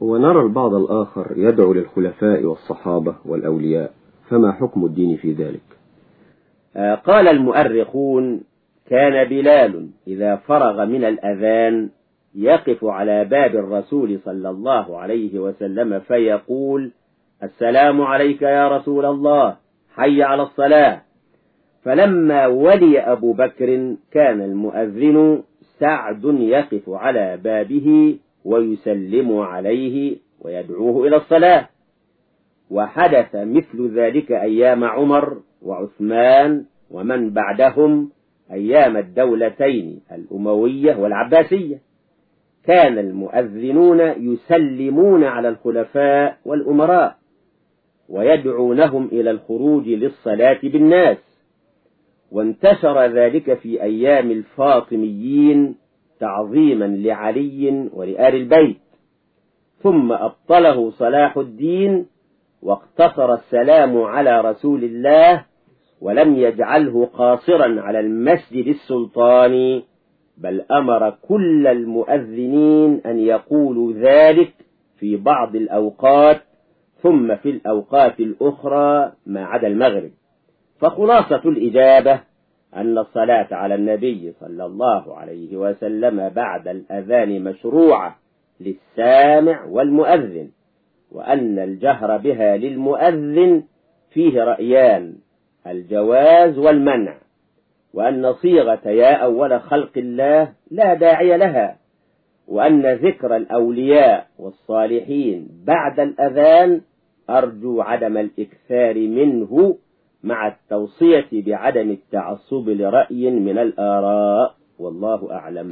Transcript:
ونرى البعض الآخر يدعو للخلفاء والصحابة والأولياء فما حكم الدين في ذلك؟ آه، قال المؤرخون كان بلال إذا فرغ من الأذان يقف على باب الرسول صلى الله عليه وسلم فيقول السلام عليك يا رسول الله حي على الصلاة. فلما ولي أبو بكر كان المؤذن سعد يقف على بابه ويسلم عليه ويدعوه إلى الصلاة. وحدث مثل ذلك أيام عمر وعثمان ومن بعدهم أيام الدولتين الأموية والعباسية. كان المؤذنون يسلمون على الخلفاء والأمراء ويدعونهم إلى الخروج للصلاة بالناس. وانتشر ذلك في أيام الفاطميين تعظيما لعلي ولآل البيت. ثم أبطله صلاح الدين واقتصر السلام على رسول الله ولم يجعله قاصرا على المسجد السلطاني بل أمر كل المؤذنين أن يقولوا ذلك في بعض الأوقات ثم في الأوقات الأخرى ما عدا المغرب. فخلاصة الإجابة أن الصلاة على النبي صلى الله عليه وسلم بعد الأذان مشروعة للسامع والمؤذن وأن الجهر بها للمؤذن فيه رأيان الجواز والمنع وأن صيغة يا أول خلق الله لا داعي لها وأن ذكر الأولياء والصالحين بعد الأذان أرجو عدم الإكثار منه مع التوصية بعدم التعصب لرأي من الآراء والله أعلم.